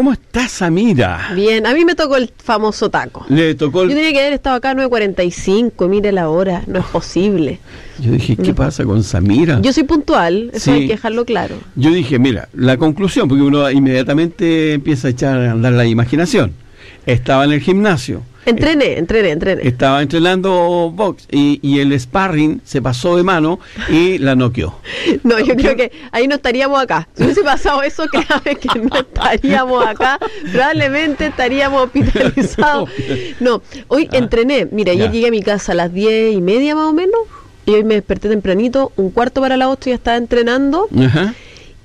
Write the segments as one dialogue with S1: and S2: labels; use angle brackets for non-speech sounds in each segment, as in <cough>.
S1: ¿cómo estás, Samira?
S2: Bien, a mí me tocó el famoso taco.
S1: Le tocó el...
S2: Yo tenía que haber estado acá a 9.45, mire la hora, no es posible.
S1: Yo dije, ¿qué pasa con Samira?
S2: Yo soy puntual, eso
S1: Sí.
S2: hay que dejarlo claro.
S1: Yo dije, mira, la conclusión, porque uno inmediatamente empieza a echar a andar la imaginación. Estaba en el gimnasio,
S2: Entrené, entrené, entrené.
S1: estaba entrenando box y, y el sparring se pasó de mano y la noqueó. <laughs>
S2: No, yo creo que ahí no estaríamos acá. Si hubiese pasado eso, créame que no <laughs> estaríamos acá. Probablemente estaríamos hospitalizados. <laughs> No, hoy
S1: Ah,
S2: entrené. Mira, ayer
S1: ya.
S2: llegué a mi casa a las diez y media más o menos. Y hoy me desperté tempranito, un cuarto para las ocho ya estaba entrenando.
S1: Ajá.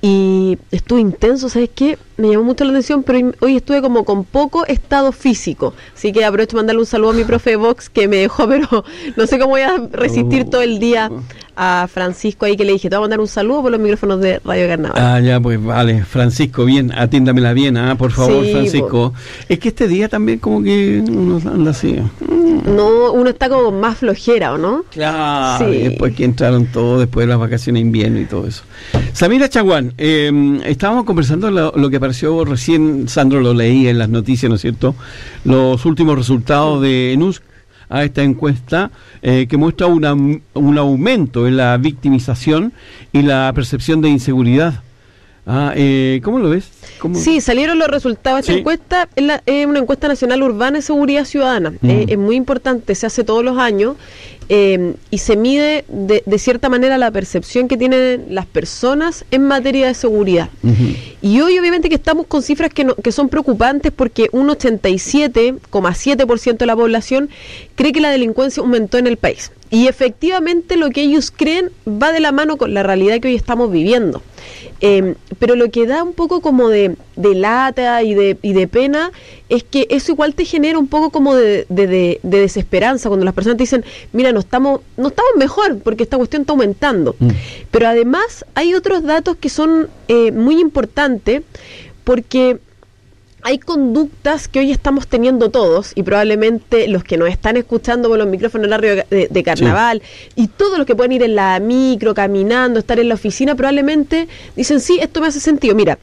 S2: Y estuve intenso, ¿sabes qué? Me llamó mucho la atención, pero hoy- estuve como con poco estado físico. Así que aprovecho de mandarle un saludo a mi profe de box que me dejó, <laughs> pero no sé cómo voy a resistir todo el día a Francisco ahí que le dije, te voy a mandar un saludo por los micrófonos de Radio Carnaval.
S1: Ah, ya, pues vale. Francisco, bien, atiéndamela bien, ah, por favor,
S2: Sí,
S1: Francisco. Es que este día también como que uno anda así.
S2: No, uno está como más flojera, ¿o no?
S1: Claro,
S2: Sí.
S1: después que entraron todos, después de las vacaciones de invierno y todo eso. Samira Chaguán, eh, estábamos conversando lo, lo que apareció recién, Sandro lo leía en las noticias, ¿no es cierto? Los últimos resultados de ENUSC a esta encuesta eh, que muestra una, un aumento en la victimización y la percepción de inseguridad. Ah, eh, ¿Cómo lo ves? ¿Cómo-
S2: Sí, salieron los resultados de esta
S1: Sí.
S2: encuesta. Es, la- es una encuesta nacional urbana de seguridad ciudadana.
S1: Mm.
S2: Eh, es muy importante, se hace todos los años eh, y se mide de, de cierta manera la percepción que tienen las personas en materia de seguridad. Y hoy obviamente que estamos con cifras que, no- que son preocupantes porque un 87,7% de la población cree que la delincuencia aumentó en el país. Y efectivamente lo que ellos creen va de la mano con la realidad que hoy estamos viviendo. Eh, pero lo que da un poco como de, de lata y de, y de pena es que eso igual te genera un poco como de, de- de- de desesperanza cuando las personas te dicen, mira, no estamos, no estamos mejor porque esta cuestión está aumentando.
S1: Mm.
S2: Pero además hay otros datos que son eh, muy importantes porque hay conductas que hoy estamos teniendo todos y probablemente los que nos están escuchando por los micrófonos en la radio de, de carnaval y todos los que pueden ir en la micro, caminando, estar en la oficina, probablemente dicen, sí, esto me hace sentido. Mira,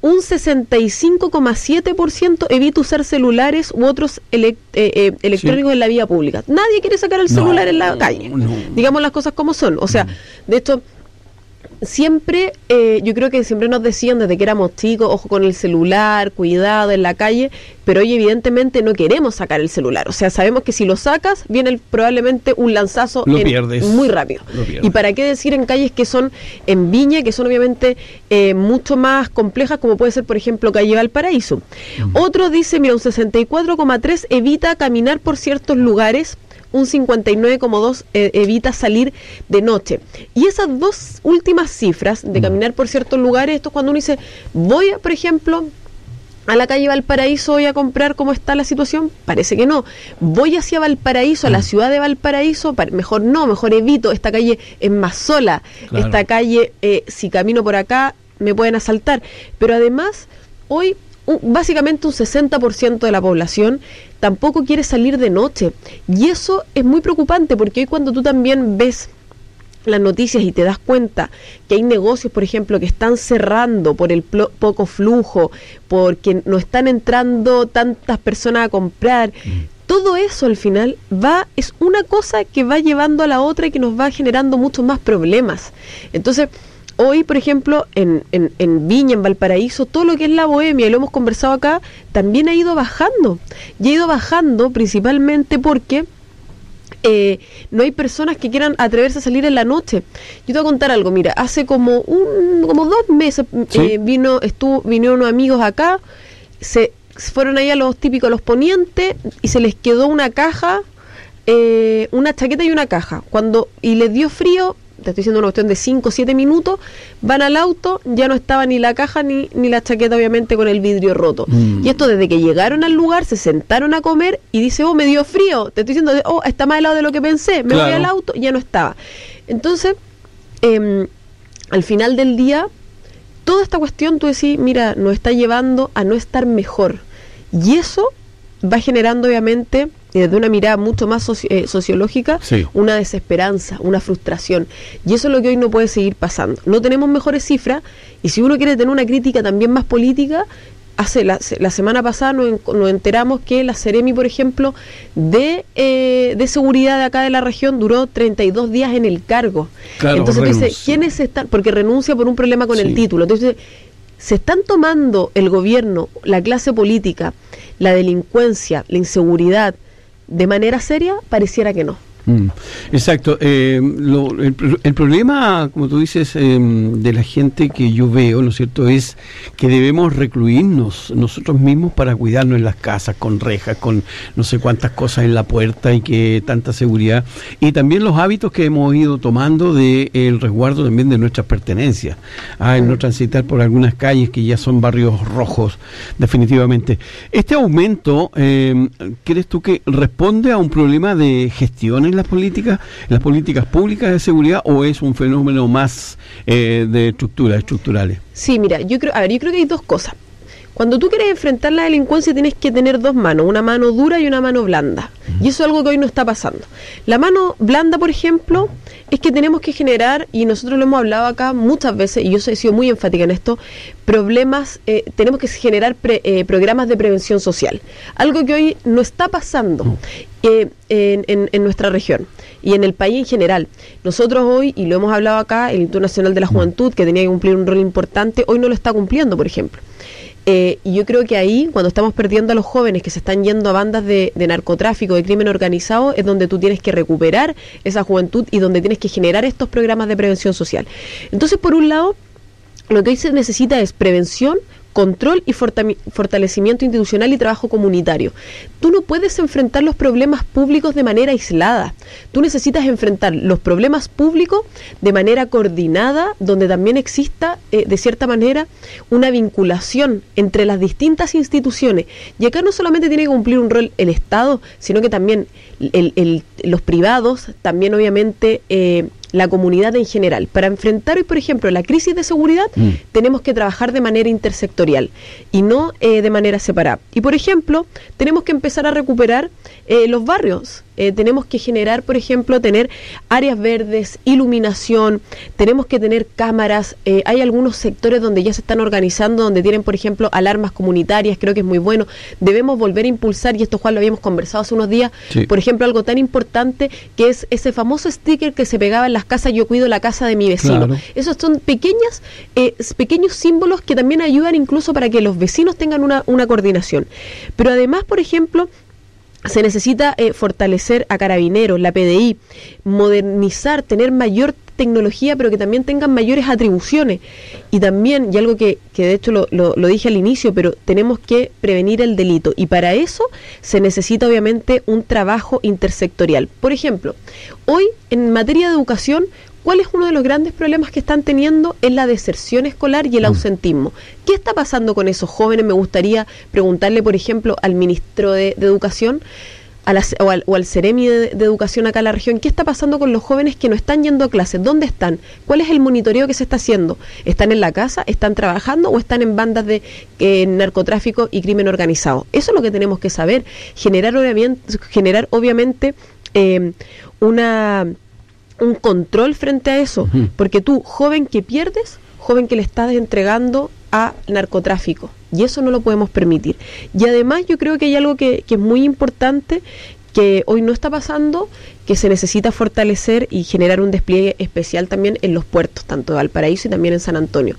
S2: un 65,7% evita usar celulares u otros eh, eh, electrónicos en la vía pública. Nadie quiere sacar el
S1: No,
S2: celular en la calle.
S1: no.
S2: Digamos las cosas como son. O sea, de hecho, siempre, eh, yo creo que siempre nos decían desde que éramos chicos, ojo con el celular, cuidado en la calle, pero hoy evidentemente no queremos sacar el celular. O sea, sabemos que si lo sacas, viene el- probablemente un lanzazo en-
S1: pierdes.
S2: muy rápido. Y para qué decir en calles que son en Viña, que son obviamente eh, mucho más complejas, como puede ser, por ejemplo, calle Valparaíso. Otro dice, mira, un 64,3 evita caminar por ciertos lugares un 59,2 eh, evita salir de noche. Y esas dos últimas cifras de caminar por ciertos lugares, esto es cuando uno dice, voy, a, por ejemplo, a la calle Valparaíso, voy a comprar cómo está la situación, parece que no. Voy hacia Valparaíso, a la ciudad de Valparaíso, pa- mejor no, mejor evito, esta calle es más sola,
S1: Claro.
S2: esta calle, eh, si camino por acá, me pueden asaltar. Pero además, hoy básicamente un 60% de la población tampoco quiere salir de noche. Y eso es muy preocupante porque hoy cuando tú también ves las noticias y te das cuenta que hay negocios, por ejemplo, que están cerrando por el plo- poco flujo, porque no están entrando tantas personas a comprar. Todo eso al final va, es una cosa que va llevando a la otra y que nos va generando muchos más problemas. Entonces, hoy, por ejemplo, en, en, en Viña, en Valparaíso, todo lo que es la bohemia, y lo hemos conversado acá, también ha ido bajando. Y ha ido bajando principalmente porque eh, no hay personas que quieran atreverse a salir en la noche. Yo te voy a contar algo, mira, hace como un, como dos meses
S1: Sí.
S2: eh, vino, estuvo, vinieron unos amigos acá, se se fueron ahí a los típicos, los ponientes, y se les quedó una caja, eh, una chaqueta y una caja. Cuando, y les dio frío, te estoy diciendo una cuestión de 5 o 7 minutos, van al auto, ya no estaba ni la caja ni, ni la chaqueta, obviamente, con el vidrio roto.
S1: Mm.
S2: Y esto desde que llegaron al lugar, se sentaron a comer y dice, oh, me dio frío. Te estoy diciendo, oh, está más helado de lo que pensé. Me voy al auto, ya no estaba. Entonces, em, al final del día, toda esta cuestión, tú decís, mira, nos está llevando a no estar mejor. Y eso va generando, obviamente, desde una mirada mucho más soci- eh, sociológica,
S1: Sí.
S2: una desesperanza, una frustración. Y eso es lo que hoy no puede seguir pasando. No tenemos mejores cifras, y si uno quiere tener una crítica también más política, hace la, semana pasada nos, enteramos que la Ceremi, por ejemplo, de, eh, de seguridad de acá de la región duró 32 días en el cargo. Entonces dice, ¿quiénes están? Porque renuncia por un problema con el título. Entonces, ¿se están tomando el gobierno, la clase política, la delincuencia, la inseguridad de manera seria? Pareciera que no.
S1: Mm, exacto. Eh, el, problema, como tú dices, em, de la gente que yo veo, ¿no es cierto?, es que debemos recluirnos nosotros mismos para cuidarnos en las casas, con rejas, con no sé cuántas cosas en la puerta y que tanta seguridad. Y también los hábitos que hemos ido tomando del el resguardo también de nuestras pertenencias. Ah, en no transitar por algunas calles que ya son barrios rojos, definitivamente. Este aumento, em, ¿crees tú que responde a un problema de gestión en las políticas, las políticas públicas de seguridad o es un fenómeno más eh, de estructuras estructurales?
S2: Sí, mira, yo creo, a ver, yo creo que hay dos cosas. Cuando tú quieres enfrentar la delincuencia tienes que tener dos manos, una mano dura y una mano blanda. Y eso es algo que hoy no está pasando. La mano blanda, por ejemplo, es que tenemos que generar, y nosotros lo hemos hablado acá muchas veces, y yo he sido muy enfática en esto, problemas, eh, tenemos que generar eh, programas de prevención social. Algo que hoy no está pasando eh, en, en, nuestra región y en el país en general. Nosotros hoy, y lo hemos hablado acá, el Instituto Nacional de la Juventud, que tenía que cumplir un rol importante, hoy no lo está cumpliendo, por ejemplo. Eh, y yo creo que ahí, cuando estamos perdiendo a los jóvenes que se están yendo a bandas de, narcotráfico, de crimen organizado, es donde tú tienes que recuperar esa juventud y donde tienes que generar estos programas de prevención social. Entonces, por un lado, lo que hoy se necesita es prevención, control y fortalecimiento institucional y trabajo comunitario. Tú no puedes enfrentar los problemas públicos de manera aislada. Tú necesitas enfrentar los problemas públicos de manera coordinada, donde también exista, eh, de cierta manera, una vinculación entre las distintas instituciones. Y acá no solamente tiene que cumplir un rol el Estado, sino que también los privados, también obviamente eh, la comunidad en general. Para enfrentar hoy, por ejemplo, la crisis de seguridad, mm. tenemos que trabajar de manera intersectorial y no eh, de manera separada. Y, por ejemplo, tenemos que empezar a recuperar eh, los barrios. Eh, tenemos que generar, por ejemplo, tener áreas verdes, iluminación, tenemos que tener cámaras. hay algunos sectores donde ya se están organizando, donde tienen, por ejemplo, alarmas comunitarias, creo que es muy bueno. Debemos volver a impulsar, y esto Juan lo habíamos conversado hace unos días, por ejemplo, algo tan importante que es ese famoso sticker que se pegaba en las casas, yo cuido la casa de mi vecino. Esos son pequeñas, eh, pequeños símbolos que también ayudan incluso para que los vecinos tengan una, una coordinación. Pero además, por ejemplo, se necesita eh, fortalecer a carabineros, la PDI, modernizar, tener mayor tecnología, pero que también tengan mayores atribuciones. Y también, y algo que, que de hecho lo, lo, dije al inicio, pero tenemos que prevenir el delito. Y para eso se necesita obviamente un trabajo intersectorial. Por ejemplo, hoy en materia de educación, ¿Cuál es uno de los grandes problemas que están teniendo? Es la deserción escolar y el mm. ausentismo. ¿Qué está pasando con esos jóvenes? Me gustaría preguntarle, por ejemplo, al ministro de, Educación o, al, o, Ceremi de, Educación acá en la región, ¿qué está pasando con los jóvenes que no están yendo a clases? ¿Dónde están? ¿Cuál es el monitoreo que se está haciendo? ¿Están en la casa? ¿Están trabajando? ¿O están en bandas de eh, narcotráfico y crimen organizado? Eso es lo que tenemos que saber. Generar obviamente, generar obviamente eh, una un control frente a eso, porque tú, joven que pierdes, joven que le estás entregando a narcotráfico, y eso no lo podemos permitir. Y además yo creo que hay algo que, que es muy importante, que hoy no está pasando, que se necesita fortalecer y generar un despliegue especial también en los puertos, tanto de Valparaíso y también en San Antonio.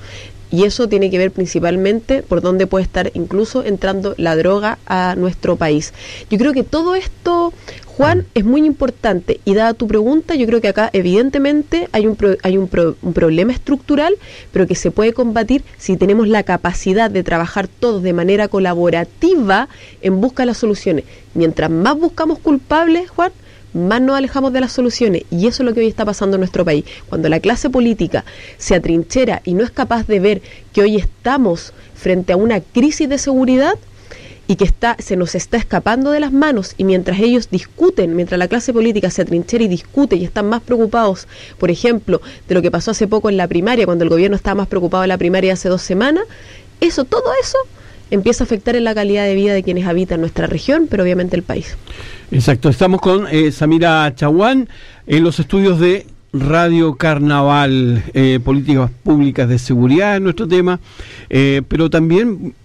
S2: Y eso tiene que ver principalmente por dónde puede estar incluso entrando la droga a nuestro país. Yo creo que todo esto, Juan, es muy importante y dada tu pregunta, yo creo que acá evidentemente hay un, hay un, un, problema estructural, pero que se puede combatir si tenemos la capacidad de trabajar todos de manera colaborativa en busca de las soluciones. Mientras más buscamos culpables, Juan, más nos alejamos de las soluciones. Y eso es lo que hoy está pasando en nuestro país. Cuando la clase política se atrinchera y no es capaz de ver que hoy estamos frente a una crisis de seguridad, y que está, se nos está escapando de las manos y mientras ellos discuten, mientras la clase política se atrinchera y discute y están más preocupados, por ejemplo, de lo que pasó hace poco en la primaria, cuando el gobierno estaba más preocupado en la primaria hace dos semanas, eso, todo eso empieza a afectar en la calidad de vida de quienes habitan nuestra región, pero obviamente el país.
S1: Exacto, estamos con eh, Samira Chaguán en los estudios de Radio Carnaval, eh, políticas públicas de seguridad en nuestro tema, eh, pero también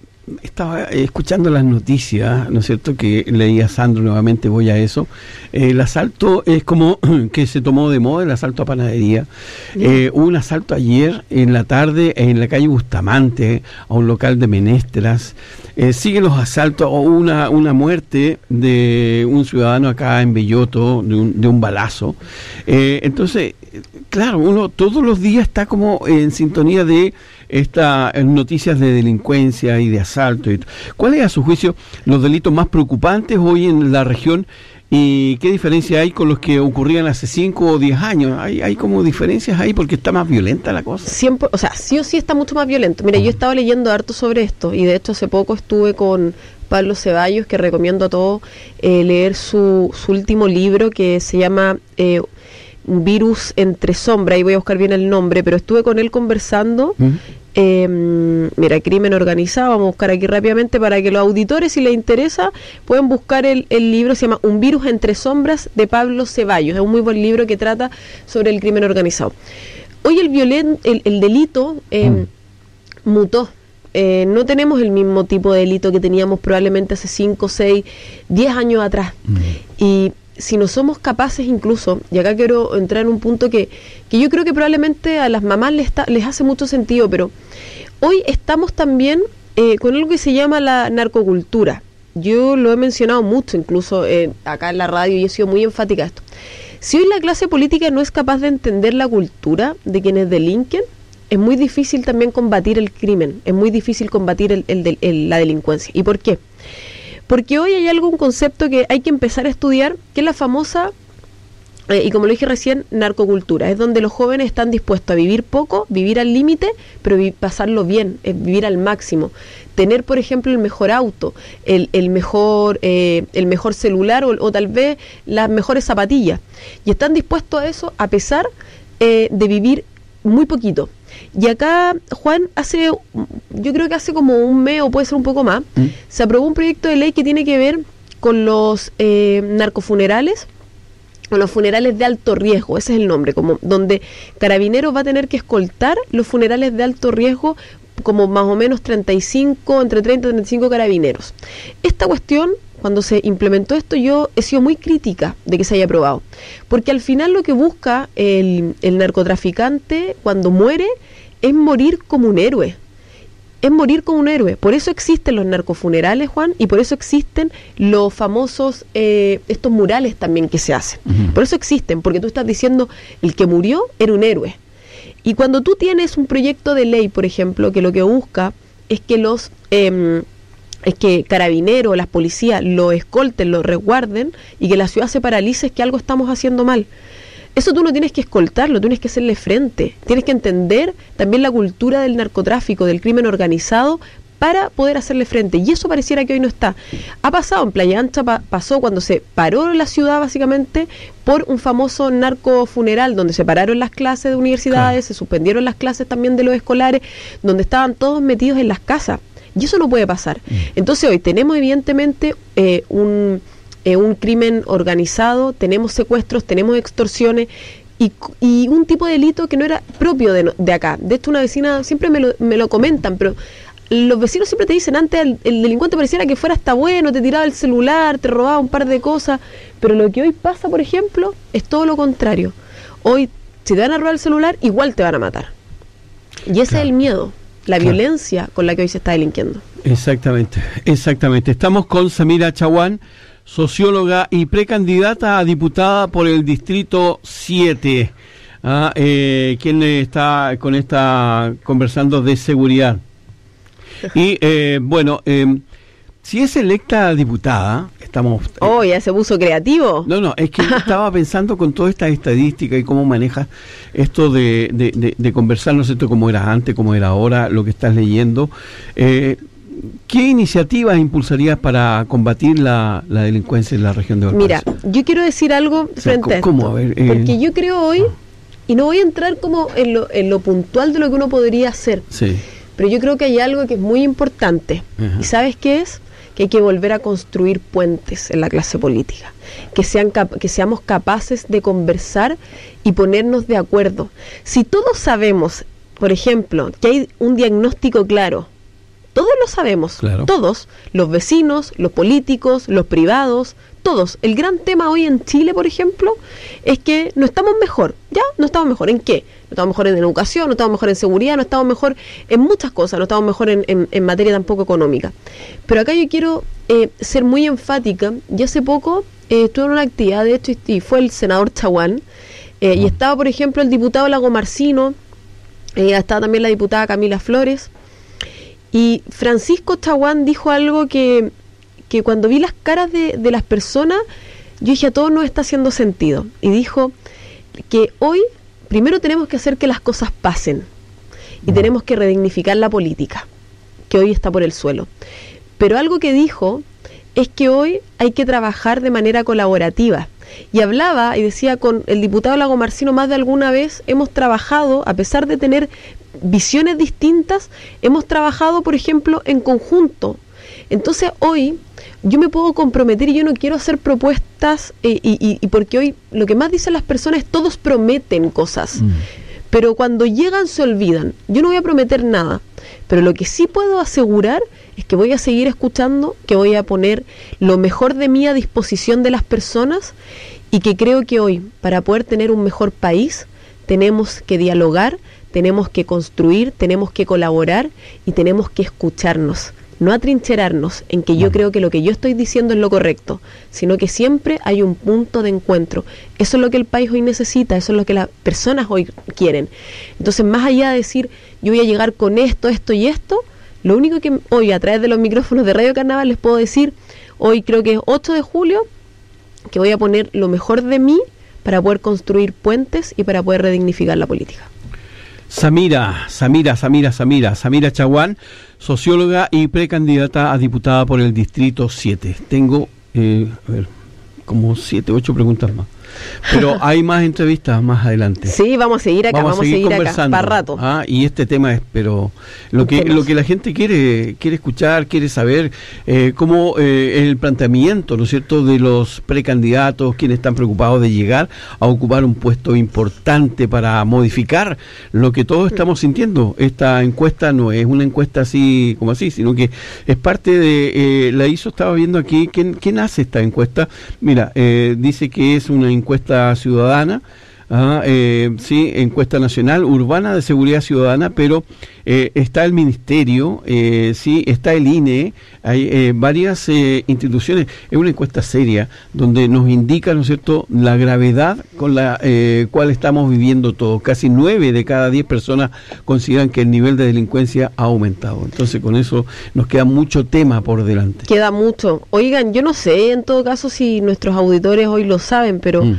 S1: estaba escuchando las noticias, ¿no es cierto? Que leía Sandro nuevamente, voy a eso. Eh, el asalto es como <clears throat> que se tomó de moda el asalto a panadería. Eh, hubo un asalto ayer en la tarde en la calle Bustamante a un local de menestras. Eh, siguen los asaltos, o una, una muerte de un ciudadano acá en Belloto, de un, de un balazo. entonces, claro, uno todos los días está como en sintonía de estas noticias de delincuencia y de asalto. Y ¿Cuáles, a su juicio, los delitos más preocupantes hoy en la región? ¿Y qué diferencia hay con los que ocurrían hace 5 o 10 años? ¿Hay, ¿Hay como diferencias ahí porque está más violenta la cosa?
S2: Siempre, o sea, sí o sí está mucho más violento. Mira, yo estaba leyendo harto sobre esto y de hecho hace poco estuve con Pablo Ceballos, que recomiendo a todos eh, leer su, su, último libro que se llama eh, virus entre sombra, y voy a buscar bien el nombre, pero estuve con él conversando. Em, mira, crimen organizado, vamos a buscar aquí rápidamente para que los auditores, si les interesa, pueden buscar el, libro, se llama Un virus entre sombras de Pablo Ceballos. Es un muy buen libro que trata sobre el crimen organizado. Hoy el, violen, el, delito em, mutó. Eh, no tenemos el mismo tipo de delito que teníamos probablemente hace 5, 6, 10 años atrás. Y si no somos capaces incluso, y acá quiero entrar en un punto que, que yo creo que probablemente a las mamás les, les hace mucho sentido, pero hoy estamos también eh, con algo que se llama la narcocultura. Yo lo he mencionado mucho, incluso eh, acá en la radio, y he sido muy enfática esto. Si hoy la clase política no es capaz de entender la cultura de quienes delinquen, es muy difícil también combatir el crimen, es muy difícil combatir el, la delincuencia. ¿Y por qué? Porque hoy hay algo, un concepto que hay que empezar a estudiar, que es la famosa, eh, y como lo dije recién, narcocultura. Es donde los jóvenes están dispuestos a vivir poco, vivir al límite, pero pasarlo bien, vivir al máximo. Tener, por ejemplo, el mejor auto, el, el mejor, eh, el mejor celular o, tal vez las mejores zapatillas. Y están dispuestos a eso a pesar eh, de vivir muy poquito. Y acá, Juan, hace, yo creo que hace como un mes o puede ser un poco más, ¿Mm? se aprobó un proyecto de ley que tiene que ver con los eh, narcofunerales, con los funerales de alto riesgo, ese es el nombre, como donde Carabineros va a tener que escoltar los funerales de alto riesgo como más o menos 35, entre 30 y 35 carabineros. Esta cuestión cuando se implementó esto yo he sido muy crítica de que se haya aprobado, porque al final lo que busca el, narcotraficante cuando muere es morir como un héroe, es morir como un héroe. Por eso existen los narcofunerales, Juan, y por eso existen los famosos, eh, estos murales también que se hacen. Por eso existen, porque tú estás diciendo, el que murió era un héroe. Y cuando tú tienes un proyecto de ley, por ejemplo, que lo que busca es que los... Eh, es que carabineros, las policías lo escolten, lo resguarden y que la ciudad se paralice es que algo estamos haciendo mal. Eso tú no tienes que escoltarlo, tienes que hacerle frente. Tienes que entender también la cultura del narcotráfico, del crimen organizado, para poder hacerle frente. Y eso pareciera que hoy no está. Ha pasado en Playa Ancha, pasó cuando se paró la ciudad básicamente por un famoso narcofuneral, donde se pararon las clases de universidades, se suspendieron las clases también de los escolares, donde estaban todos metidos en las casas. Y eso no puede pasar. Mm. Entonces hoy tenemos evidentemente eh, un, eh, un crimen organizado, tenemos secuestros, tenemos extorsiones. Y, y, un tipo de delito que no era propio de, de acá. De hecho, una vecina siempre me lo, me lo comentan, pero los vecinos siempre te dicen, antes el, el, delincuente pareciera que fuera hasta bueno, te tiraba el celular, te robaba un par de cosas, pero lo que hoy pasa, por ejemplo, es todo lo contrario. Hoy, si te van a robar el celular, igual te van a matar. Y ese es el miedo la violencia con la que hoy se está delinquiendo.
S1: Exactamente, exactamente. Estamos con Samira Chaguán, socióloga y precandidata a diputada por el Distrito 7. Ah, eh, quien está con esta conversando de seguridad. <laughs> Y eh, bueno, eh, si es electa diputada, estamos...
S2: Eh, oh, ya se puso creativo.
S1: No, no, es que <laughs> estaba pensando con toda esta estadística y cómo manejas esto de, de, conversar, no sé cómo era antes, cómo era ahora, lo que estás leyendo. Eh, ¿Qué iniciativas impulsarías para combatir la, delincuencia en la región de
S2: Valparaíso? Mira, yo quiero decir algo frente a esto. ¿cómo? A ver, eh, porque yo creo hoy, y no voy a entrar como en lo, en lo puntual de lo que uno podría hacer, sí. pero yo creo que hay algo que es muy importante. ¿Y sabes qué es? Que hay que volver a construir puentes en la clase política, que, sean que seamos capaces de conversar y ponernos de acuerdo. Si todos sabemos, por ejemplo, que hay un diagnóstico claro Todos lo sabemos,
S1: Claro.
S2: todos, los vecinos, los políticos, los privados, todos. El gran tema hoy en Chile, por ejemplo, es que no estamos mejor, ¿ya? No estamos mejor en qué? No estamos mejor en educación, no estamos mejor en seguridad, no estamos mejor en muchas cosas, no estamos mejor en, en- en materia tampoco económica. Pero acá yo quiero eh, ser muy enfática. Yo hace poco eh, estuve en una actividad, de hecho, y- y fue el senador Chaguán, eh, y estaba, por ejemplo, el diputado Lago Marcino, eh, estaba también la diputada Camila Flores, y Francisco Chaguán dijo algo que, que cuando vi las caras de, de las personas, yo dije a todos nos está haciendo sentido. Y dijo que hoy primero tenemos que hacer que las cosas pasen y tenemos que redignificar la política, que hoy está por el suelo. Pero algo que dijo es que hoy hay que trabajar de manera colaborativa. Y hablaba y decía con el diputado Lago Marcino más de alguna vez hemos trabajado, a pesar de tener visiones distintas, hemos trabajado, por ejemplo, en conjunto. Entonces hoy yo me puedo comprometer y yo no quiero hacer propuestas eh, y, y- y porque hoy lo que más dicen las personas es todos prometen cosas. Pero cuando llegan se olvidan. Yo no voy a prometer nada. Pero lo que sí puedo asegurar es que voy a seguir escuchando, que voy a poner lo mejor de mí a disposición de las personas y que creo que hoy, para poder tener un mejor país, tenemos que dialogar, tenemos que construir, tenemos que colaborar y tenemos que escucharnos. No atrincherarnos en que yo creo que lo que yo estoy diciendo es lo correcto, sino que siempre hay un punto de encuentro. Eso es lo que el país hoy necesita, eso es lo que las personas hoy quieren. Entonces, más allá de decir, yo voy a llegar con esto, esto y esto, lo único que hoy a través de los micrófonos de Radio Carnaval les puedo decir, hoy creo que es 8 de julio, que voy a poner lo mejor de mí para poder construir puentes y para poder redignificar la política.
S1: Samira, Samira, Samira, Samira, Samira Chaguán, socióloga y precandidata a diputada por el Distrito 7. Tengo, eh, a ver, como 7, 8 preguntas más. Pero <laughs> hay más entrevistas más adelante.
S2: Sí, vamos a seguir acá, vamos, a seguir, acá,
S1: conversando.
S2: para rato.
S1: Ah, y este tema es, pero lo que lo que la gente quiere quiere escuchar, quiere saber eh, cómo eh, el planteamiento, ¿no es cierto?, de los precandidatos, quienes están preocupados de llegar a ocupar un puesto importante para modificar lo que todos estamos sintiendo. Esta encuesta no es una encuesta así como así, sino que es parte de eh, la hizo estaba viendo aquí quién quién hace esta encuesta. Mira, eh, dice que es una encuesta ciudadana. Ah, eh, sí, encuesta nacional urbana de seguridad ciudadana, pero eh, está el ministerio, eh, sí, está el INE, hay eh, varias eh, instituciones. Es una encuesta seria donde nos indica, ¿no es cierto?, la gravedad con la eh, cual estamos viviendo todos. Casi nueve de cada diez personas consideran que el nivel de delincuencia ha aumentado. Entonces, con eso nos queda mucho tema por delante.
S2: Queda mucho. Oigan, yo no sé en todo caso si nuestros auditores hoy lo saben, pero
S1: Mm.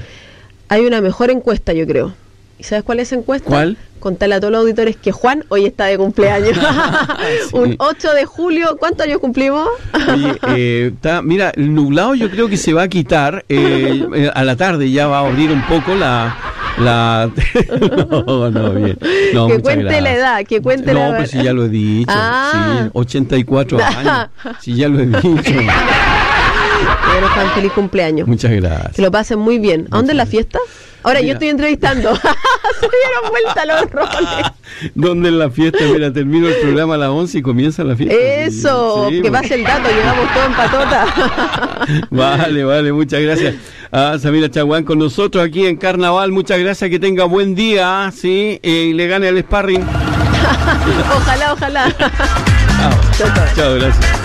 S2: Hay una mejor encuesta, yo creo. ¿Y sabes cuál es esa encuesta?
S1: ¿Cuál?
S2: Contarle a todos los auditores que Juan hoy está de cumpleaños. <laughs> <laughs> Un 8 de julio. ¿Cuántos años cumplimos?
S1: Oye, eh, mira, el nublado yo creo que se va a quitar eh, eh, a la tarde, ya va a abrir un poco la... la <laughs> no, no, bien. No,
S2: que cuente la edad, que cuente
S1: no,
S2: la edad.
S1: pues si ya lo he dicho.
S2: Ah.
S1: Sí, 84 años. Si ya lo he dicho.
S2: Bueno, Juan, feliz cumpleaños.
S1: Muchas gracias.
S2: Que lo pasen muy bien. ¿A dónde es la fiesta? Ahora yo estoy entrevistando. <laughs> <laughs> Se dieron vuelta los <laughs> roles.
S1: ¿Dónde en la fiesta? Mira, termino el programa a las 11 y comienza la fiesta.
S2: Eso,
S1: Sí,
S2: que pase el dato, llegamos todos en patota.
S1: Vale, vale, muchas gracias. A Samira Chaguán con nosotros aquí en Carnaval. Muchas gracias, que tenga buen día, ¿sí? Eh, y le gane al sparring.
S2: ojalá, ojalá. Chao.
S1: Chao, gracias.